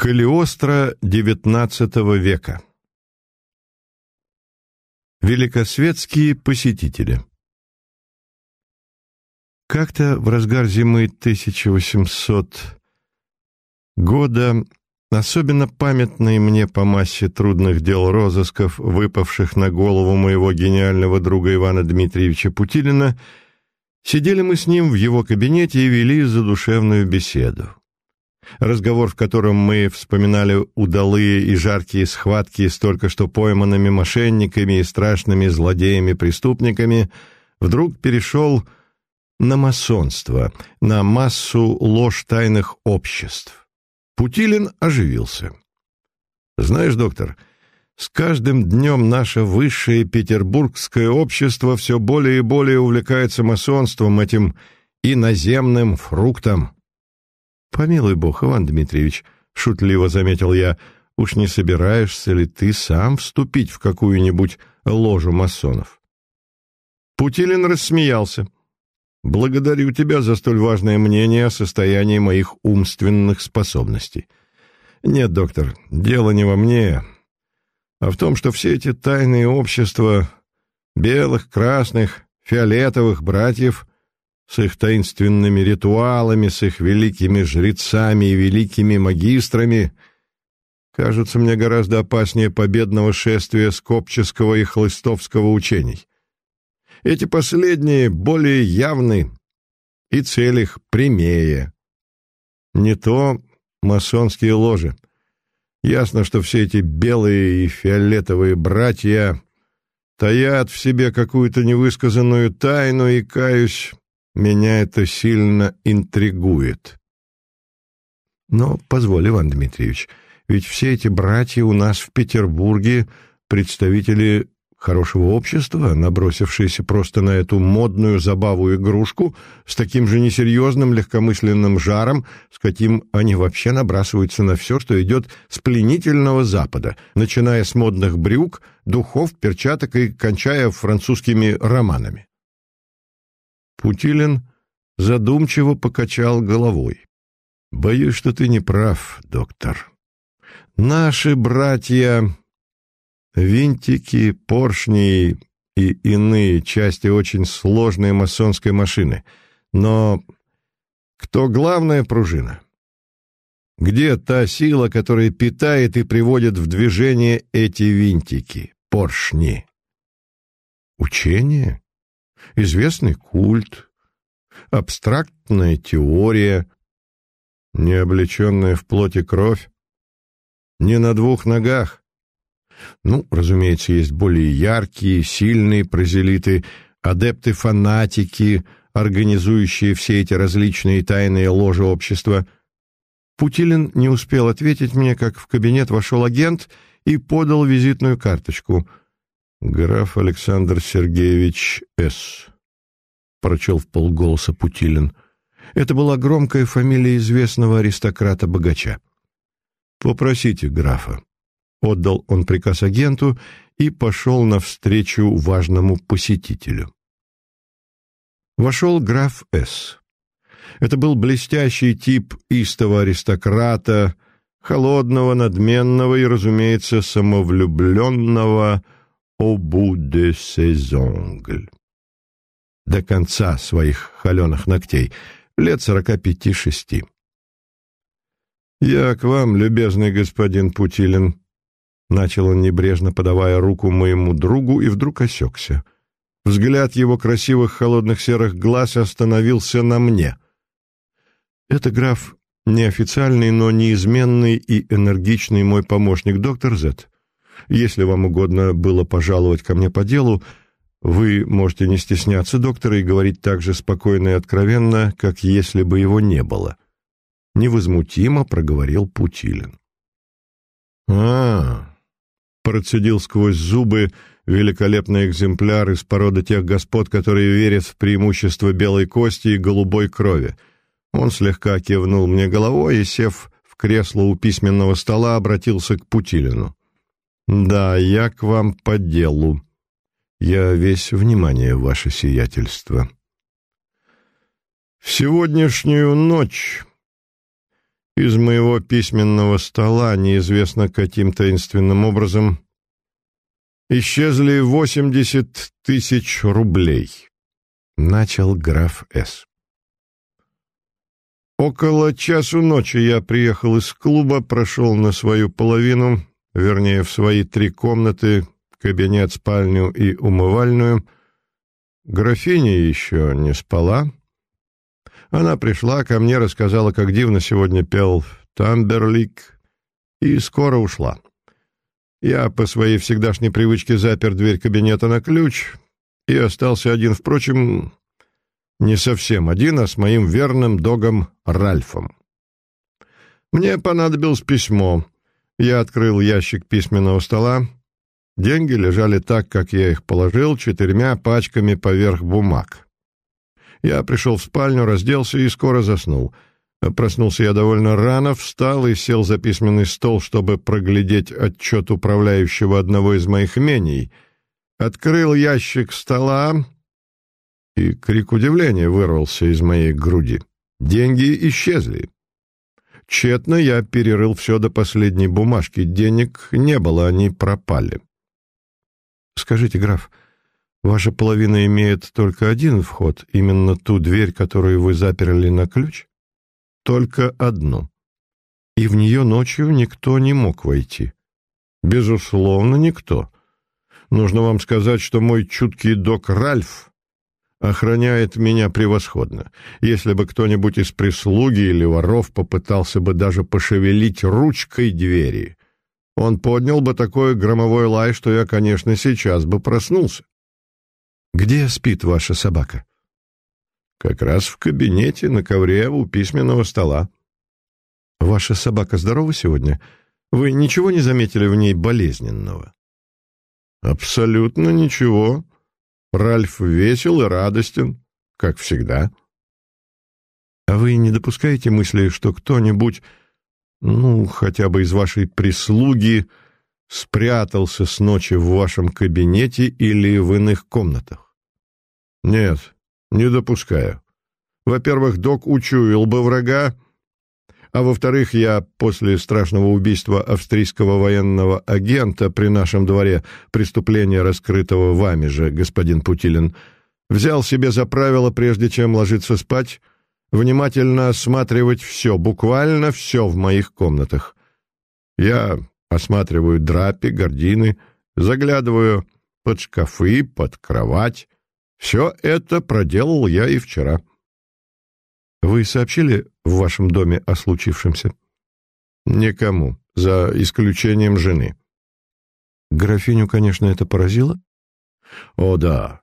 Калиостро XIX века Великосветские посетители Как-то в разгар зимы 1800 года, особенно памятной мне по массе трудных дел розысков, выпавших на голову моего гениального друга Ивана Дмитриевича Путилина, сидели мы с ним в его кабинете и вели задушевную беседу. Разговор, в котором мы вспоминали удалые и жаркие схватки с только что пойманными мошенниками и страшными злодеями-преступниками, вдруг перешел на масонство, на массу ложь тайных обществ. Путилин оживился. «Знаешь, доктор, с каждым днем наше высшее петербургское общество все более и более увлекается масонством, этим иноземным фруктом». «Помилуй бог, Иван Дмитриевич», — шутливо заметил я, — «уж не собираешься ли ты сам вступить в какую-нибудь ложу масонов?» Путилин рассмеялся. «Благодарю тебя за столь важное мнение о состоянии моих умственных способностей. Нет, доктор, дело не во мне, а в том, что все эти тайные общества белых, красных, фиолетовых братьев с их таинственными ритуалами, с их великими жрецами и великими магистрами, кажутся мне гораздо опаснее победного шествия скопческого и хлыстовского учений. Эти последние более явны, и цель их прямее. Не то масонские ложи. Ясно, что все эти белые и фиолетовые братья таят в себе какую-то невысказанную тайну, и, каюсь, меня это сильно интригует. Но позволь, Иван Дмитриевич, ведь все эти братья у нас в Петербурге представители хорошего общества, набросившиеся просто на эту модную забаву-игрушку с таким же несерьезным легкомысленным жаром, с каким они вообще набрасываются на все, что идет с пленительного Запада, начиная с модных брюк, духов, перчаток и кончая французскими романами. Путилин задумчиво покачал головой. «Боюсь, что ты не прав, доктор. Наши братья, винтики, поршни и иные части очень сложной масонской машины. Но кто главная пружина? Где та сила, которая питает и приводит в движение эти винтики, поршни? Учение? Известный культ, абстрактная теория, не облеченная в плоти кровь, не на двух ногах. Ну, разумеется, есть более яркие, сильные прозелиты, адепты-фанатики, организующие все эти различные тайные ложи общества. Путилин не успел ответить мне, как в кабинет вошел агент и подал визитную карточку — «Граф Александр Сергеевич С», — прочел в полголоса Путилин. Это была громкая фамилия известного аристократа-богача. «Попросите графа». Отдал он приказ агенту и пошел навстречу важному посетителю. Вошел граф С. Это был блестящий тип истого аристократа, холодного, надменного и, разумеется, самовлюбленного, au bout de ses ongles. До конца своих холеных ногтей, лет сорока пяти-шести. «Я к вам, любезный господин Путилин», — начал он небрежно, подавая руку моему другу, и вдруг осекся. Взгляд его красивых холодных серых глаз остановился на мне. «Это граф неофициальный, но неизменный и энергичный мой помощник, доктор Зетт. Если вам угодно было пожаловать ко мне по делу, вы можете не стесняться доктора и говорить так же спокойно и откровенно, как если бы его не было. Невозмутимо проговорил Путилин. а, процедил сквозь зубы великолепный экземпляр из породы тех господ, которые верят в преимущество белой кости и голубой крови. Он слегка кивнул мне головой и, сев в кресло у письменного стола, обратился к Путилину. «Да, я к вам по делу. Я весь внимание, ваше сиятельство». В сегодняшнюю ночь Из моего письменного стола, неизвестно каким таинственным образом, исчезли восемьдесят тысяч рублей. Начал граф С. Около часу ночи я приехал из клуба, прошел на свою половину, вернее, в свои три комнаты, кабинет, спальню и умывальную. Графиня еще не спала. Она пришла ко мне, рассказала, как дивно сегодня пел Тамберлик, и скоро ушла. Я по своей всегдашней привычке запер дверь кабинета на ключ и остался один, впрочем, не совсем один, а с моим верным догом Ральфом. Мне понадобилось письмо. Я открыл ящик письменного стола. Деньги лежали так, как я их положил, четырьмя пачками поверх бумаг. Я пришел в спальню, разделся и скоро заснул. Проснулся я довольно рано, встал и сел за письменный стол, чтобы проглядеть отчет управляющего одного из моих имений. Открыл ящик стола, и крик удивления вырвался из моей груди. Деньги исчезли. Тщетно я перерыл все до последней бумажки. Денег не было, они пропали. Скажите, граф, ваша половина имеет только один вход, именно ту дверь, которую вы заперли на ключ? Только одну. И в нее ночью никто не мог войти. Безусловно, никто. Нужно вам сказать, что мой чуткий док Ральф охраняет меня превосходно. Если бы кто-нибудь из прислуги или воров попытался бы даже пошевелить ручкой двери, он поднял бы такой громовой лай, что я, конечно, сейчас бы проснулся. «Где спит ваша собака?» «Как раз в кабинете, на ковре у письменного стола». «Ваша собака здорова сегодня? Вы ничего не заметили в ней болезненного?» «Абсолютно ничего», Ральф весел и радостен, как всегда. А вы не допускаете мысли, что кто-нибудь, ну, хотя бы из вашей прислуги, спрятался с ночи в вашем кабинете или в иных комнатах? Нет, не допускаю. Во-первых, док учуял бы врага, а во-вторых, я после страшного убийства австрийского военного агента при нашем дворе, преступления, раскрытого вами же, господин Путилин, взял себе за правило, прежде чем ложиться спать, внимательно осматривать все, буквально все в моих комнатах. Я осматриваю драпи, гардины, заглядываю под шкафы, под кровать. Все это проделал я и вчера. Вы сообщили в вашем доме о случившемся? Никому, за исключением жены. Графиню, конечно, это поразило? О, да.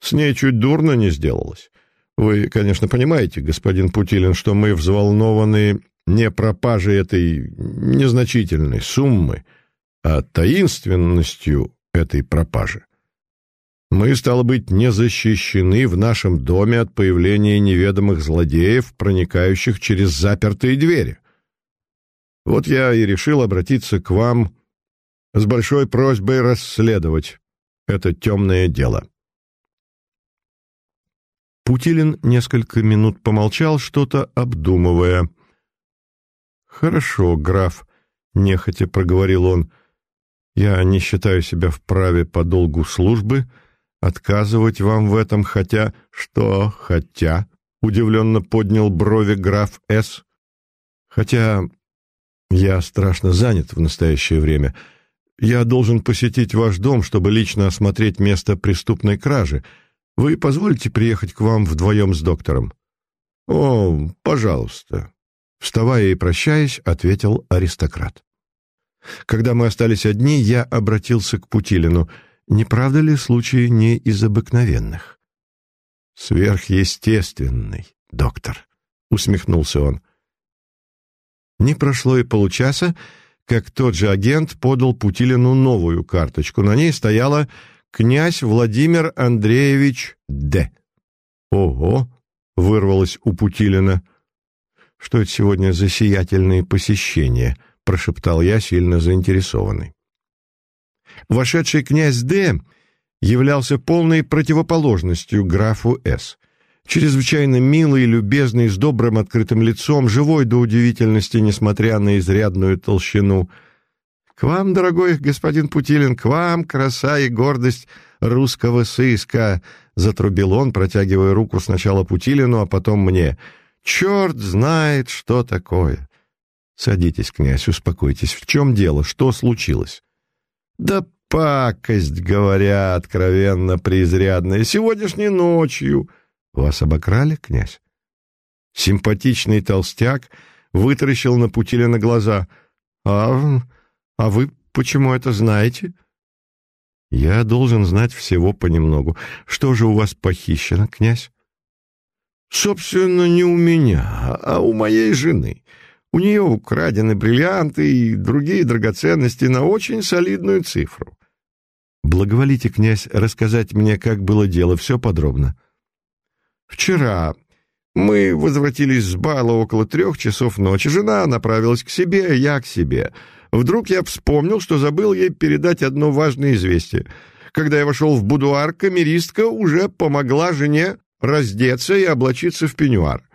С ней чуть дурно не сделалось. Вы, конечно, понимаете, господин Путилин, что мы взволнованы не пропажей этой незначительной суммы, а таинственностью этой пропажи. Мы, стало быть, не защищены в нашем доме от появления неведомых злодеев, проникающих через запертые двери. Вот я и решил обратиться к вам с большой просьбой расследовать это темное дело. Путилин несколько минут помолчал, что-то обдумывая. «Хорошо, граф», — нехотя проговорил он, — «я не считаю себя вправе по долгу службы», — отказывать вам в этом, хотя... Что «хотя»? — удивленно поднял брови граф С. «Хотя я страшно занят в настоящее время. Я должен посетить ваш дом, чтобы лично осмотреть место преступной кражи. Вы позволите приехать к вам вдвоем с доктором?» «О, пожалуйста», — вставая и прощаясь, ответил аристократ. Когда мы остались одни, я обратился к Путилину — не правда ли случай не из обыкновенных? Сверхъестественный, доктор, усмехнулся он. Не прошло и получаса, как тот же агент подал Путилину новую карточку. На ней стояло «Князь Владимир Андреевич Д». «Ого!» — вырвалось у Путилина. «Что это сегодня за сиятельные посещения?» — прошептал я, сильно заинтересованный. Вошедший князь Д являлся полной противоположностью графу С. Чрезвычайно милый, любезный, с добрым открытым лицом, живой до удивительности, несмотря на изрядную толщину. «К вам, дорогой господин Путилин, к вам, краса и гордость русского сыска!» — затрубил он, протягивая руку сначала Путилину, а потом мне. «Черт знает, что такое!» «Садитесь, князь, успокойтесь. В чем дело? Что случилось?» «Да пакость, говоря откровенно преизрядная, сегодняшней ночью...» Вас обокрали, князь? Симпатичный толстяк вытаращил на Путилина глаза. А, а вы почему это знаете? Я должен знать всего понемногу. Что же у вас похищено, князь? Собственно, не у меня, а у моей жены. У нее украдены бриллианты и другие драгоценности на очень солидную цифру. Благоволите, князь, рассказать мне, как было дело, все подробно. — Вчера мы возвратились с бала около трех часов ночи. Жена направилась к себе, я к себе. Вдруг я вспомнил, что забыл ей передать одно важное известие. Когда я вошел в будуар, камеристка уже помогла жене раздеться и облачиться в пеньюар.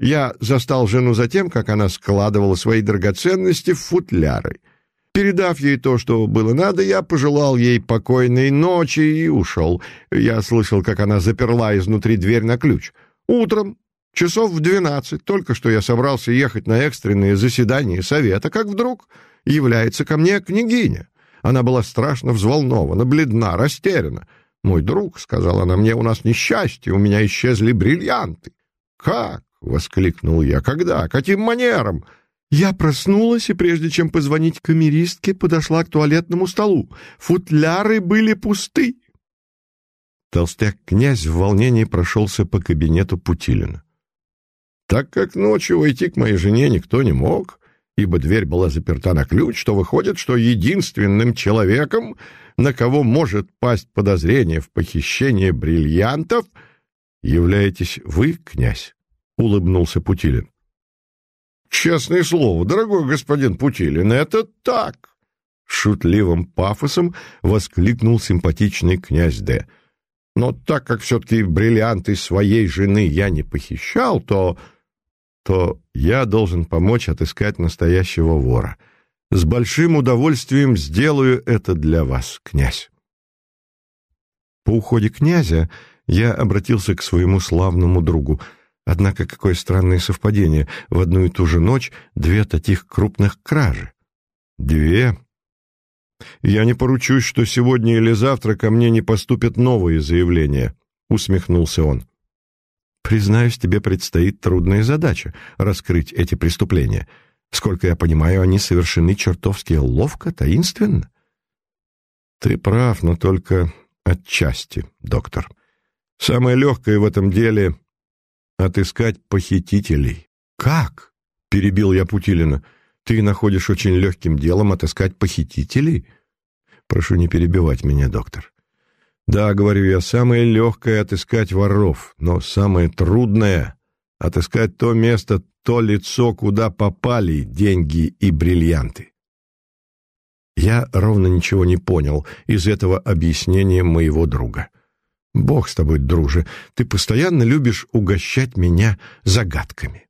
Я застал жену за тем, как она складывала свои драгоценности в футляры. Передав ей то, что было надо, я пожелал ей покойной ночи и ушел. Я слышал, как она заперла изнутри дверь на ключ. Утром, часов в двенадцать, только что я собрался ехать на экстренное заседание совета, как вдруг является ко мне княгиня. Она была страшно взволнована, бледна, растеряна. «Мой друг», — сказала она мне, — «у нас несчастье, у меня исчезли бриллианты». «Как?» — воскликнул я. «Когда? Каким манером?» Я проснулась и, прежде чем позвонить камеристке, подошла к туалетному столу. Футляры были пусты. Толстяк-князь в волнении прошелся по кабинету Путилина. Так как ночью войти к моей жене никто не мог, ибо дверь была заперта на ключ, то выходит, что единственным человеком, на кого может пасть подозрение в похищении бриллиантов, являетесь вы, князь, — улыбнулся Путилин. Честное слово, дорогой господин Путилин, это так!» Шутливым пафосом воскликнул симпатичный князь Д. «Но так как все-таки бриллианты своей жены я не похищал, то... то я должен помочь отыскать настоящего вора. С большим удовольствием сделаю это для вас, князь». По уходе князя я обратился к своему славному другу — Однако какое странное совпадение. В одну и ту же ночь две таких крупных кражи. Две. Я не поручусь, что сегодня или завтра ко мне не поступят новые заявления, усмехнулся он. Признаюсь, тебе предстоит трудная задача — раскрыть эти преступления. Сколько я понимаю, они совершены чертовски ловко, таинственно. Ты прав, но только отчасти, доктор. Самое легкое в этом деле отыскать похитителей. Как? перебил я Путилина. Ты находишь очень легким делом отыскать похитителей? Прошу не перебивать меня, доктор. Да, говорю я, самое легкое отыскать воров, но самое трудное отыскать то место, то лицо, куда попали деньги и бриллианты. Я ровно ничего не понял из этого объяснения моего друга. Бог с тобой, друже, ты постоянно любишь угощать меня загадками.